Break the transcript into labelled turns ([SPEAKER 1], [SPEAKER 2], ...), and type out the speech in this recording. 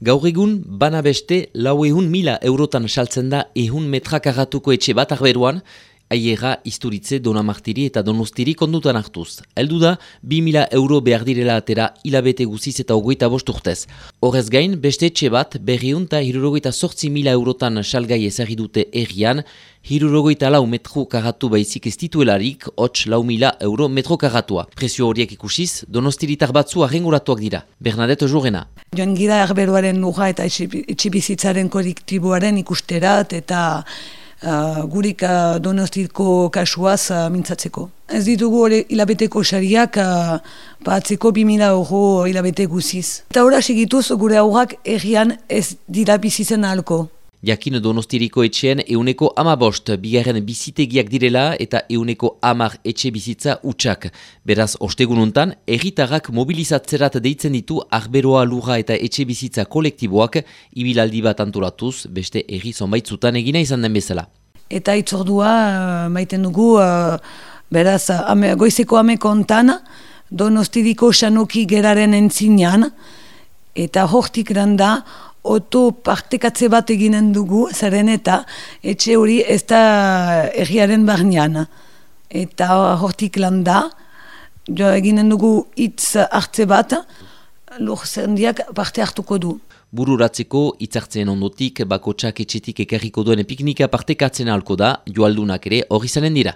[SPEAKER 1] Gaur egun, bana beste, lau ehun mila eurotan saltzen da ehun metrakarratuko etxe bat arberuan, aiera isturitze donamartiri eta donostiri kondutan hartuz. Eldu da, 2.000 euro behar direla atera hilabete guziz eta ogoita bosturtez. Horrez gain, beste etxe bat, berriun eta hirurogoita sortzi mila eurotan salgai ezagri dute errian, hirurogoita lau metro karatu baizik ez tituelarik, hots lau mila euro metro karatua. Prezio horiek ikusiz, donostiritar batzu arrenguratuak dira. Bernadette Jurena.
[SPEAKER 2] Joan gira erberuaren nuga eta etxibizitzaren kolektiboaren ikusterat eta uh, gurik uh, donostiko kasuaz uh, mintzatzeko. Ez ditugu hori hilabeteko sariak uh, batzeko 2000 euro hilabete guziz. Eta horra segituz gure aurrak errian ez dira bizitzen ahalko.
[SPEAKER 1] Jakin donostiriko etxean euneko amabost bigarren bizitegiak direla eta euneko amar etxe bizitza utxak. Beraz, ostegununtan, erritarrak mobilizatzerat deitzen ditu arberoa lura eta etxe bizitza kolektiboak ibilaldi bat antolatuz beste erri zonbaitzutan egina izan den bezala.
[SPEAKER 2] Eta itzordua uh, maiten dugu, uh, beraz, ame, goizeko amekontan, donostiriko sanoki geraren entzinean, eta hortik randa, oto partekatze bat eginen dugu, zaren eta etxe hori ez da erriaren barnean. Eta hortik landa, jo eginen dugu hitz hartze bat, lur zendiak parte hartuko du.
[SPEAKER 1] Bururatzeko hitzartzen ondotik bakotsak etxetik ekarriko duen piknika partekatzen halko da, joaldunak ere hori zanen dira.